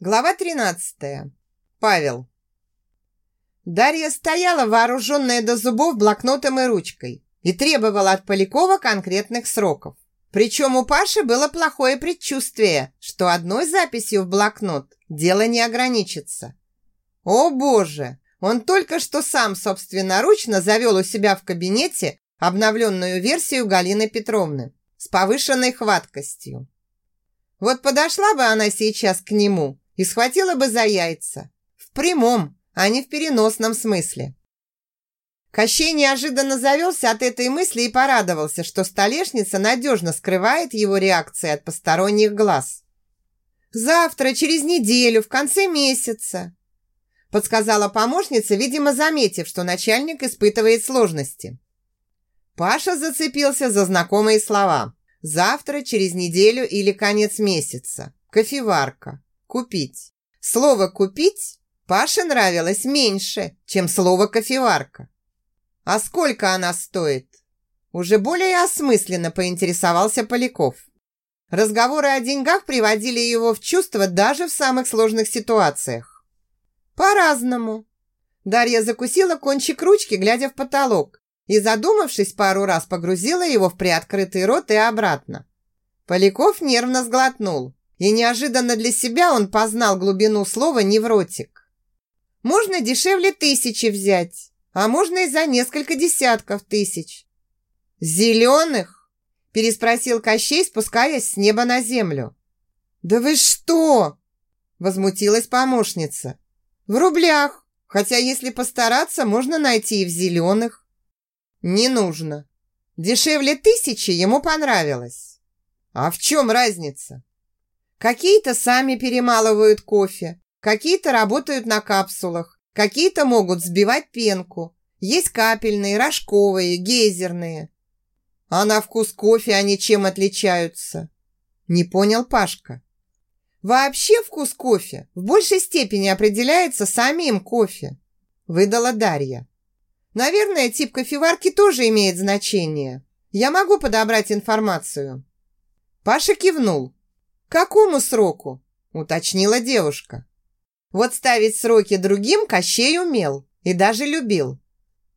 Глава 13. Павел. Дарья стояла, вооруженная до зубов блокнотом и ручкой, и требовала от Полякова конкретных сроков. Причем у Паши было плохое предчувствие, что одной записью в блокнот дело не ограничится. О боже! Он только что сам собственноручно завел у себя в кабинете обновленную версию Галины Петровны с повышенной хваткостью. Вот подошла бы она сейчас к нему и схватила бы за яйца. В прямом, а не в переносном смысле. Кощей неожиданно завелся от этой мысли и порадовался, что столешница надежно скрывает его реакции от посторонних глаз. «Завтра, через неделю, в конце месяца», подсказала помощница, видимо, заметив, что начальник испытывает сложности. Паша зацепился за знакомые слова. «Завтра, через неделю или конец месяца. Кофеварка купить. Слово «купить» Паше нравилось меньше, чем слово «кофеварка». «А сколько она стоит?» Уже более осмысленно поинтересовался Поляков. Разговоры о деньгах приводили его в чувство даже в самых сложных ситуациях. «По-разному». Дарья закусила кончик ручки, глядя в потолок, и, задумавшись пару раз, погрузила его в приоткрытый рот и обратно. Поляков нервно сглотнул. И неожиданно для себя он познал глубину слова «невротик». Можно дешевле тысячи взять, а можно и за несколько десятков тысяч. «Зеленых?» – переспросил Кощей, спускаясь с неба на землю. «Да вы что?» – возмутилась помощница. «В рублях, хотя если постараться, можно найти и в зеленых». «Не нужно. Дешевле тысячи ему понравилось». «А в чем разница?» Какие-то сами перемалывают кофе, какие-то работают на капсулах, какие-то могут сбивать пенку. Есть капельные, рожковые, гейзерные. А на вкус кофе они чем отличаются? Не понял Пашка. Вообще вкус кофе в большей степени определяется самим кофе, выдала Дарья. Наверное, тип кофеварки тоже имеет значение. Я могу подобрать информацию. Паша кивнул, «Какому сроку?» – уточнила девушка. Вот ставить сроки другим Кощей умел и даже любил.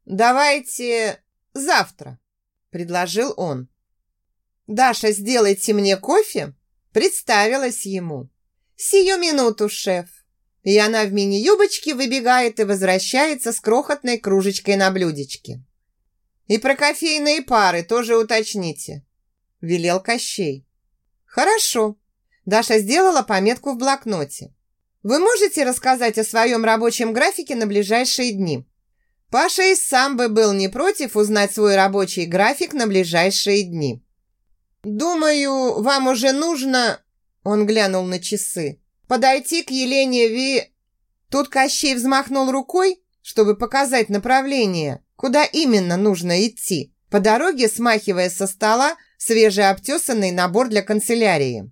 «Давайте завтра», – предложил он. «Даша, сделайте мне кофе?» Представилась ему. «Сию минуту, шеф». И она в мини-юбочке выбегает и возвращается с крохотной кружечкой на блюдечке. «И про кофейные пары тоже уточните», – велел Кощей. «Хорошо», Даша сделала пометку в блокноте. Вы можете рассказать о своем рабочем графике на ближайшие дни? Паша и сам бы был не против узнать свой рабочий график на ближайшие дни. Думаю, вам уже нужно, он глянул на часы, подойти к Елене Ви... Тут Кощей взмахнул рукой, чтобы показать направление, куда именно нужно идти, по дороге смахивая со стола свежеобтесанный набор для канцелярии.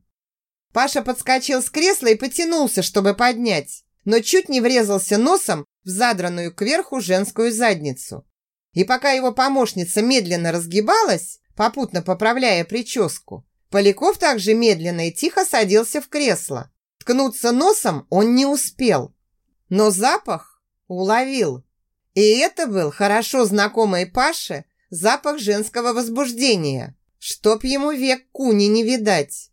Паша подскочил с кресла и потянулся, чтобы поднять, но чуть не врезался носом в задранную кверху женскую задницу. И пока его помощница медленно разгибалась, попутно поправляя прическу, Поляков также медленно и тихо садился в кресло. Ткнуться носом он не успел, но запах уловил. И это был хорошо знакомый Паше запах женского возбуждения, чтоб ему век куни не видать.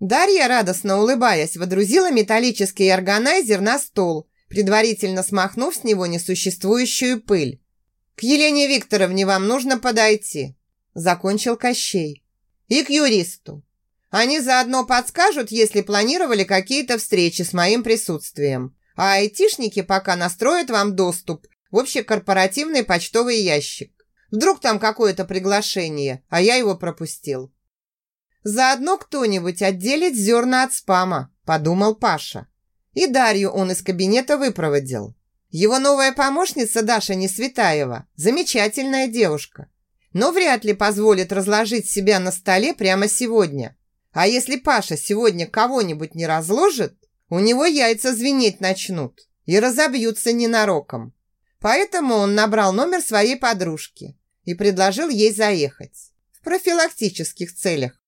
Дарья, радостно улыбаясь, водрузила металлический органайзер на стол, предварительно смахнув с него несуществующую пыль. «К Елене Викторовне вам нужно подойти», – закончил Кощей. «И к юристу. Они заодно подскажут, если планировали какие-то встречи с моим присутствием. А айтишники пока настроят вам доступ в общекорпоративный почтовый ящик. Вдруг там какое-то приглашение, а я его пропустил. Заодно кто-нибудь отделит зерна от спама, подумал Паша. И Дарью он из кабинета выпроводил. Его новая помощница Даша Несветаева замечательная девушка, но вряд ли позволит разложить себя на столе прямо сегодня. А если Паша сегодня кого-нибудь не разложит, у него яйца звенеть начнут и разобьются ненароком. Поэтому он набрал номер своей подружки и предложил ей заехать в профилактических целях.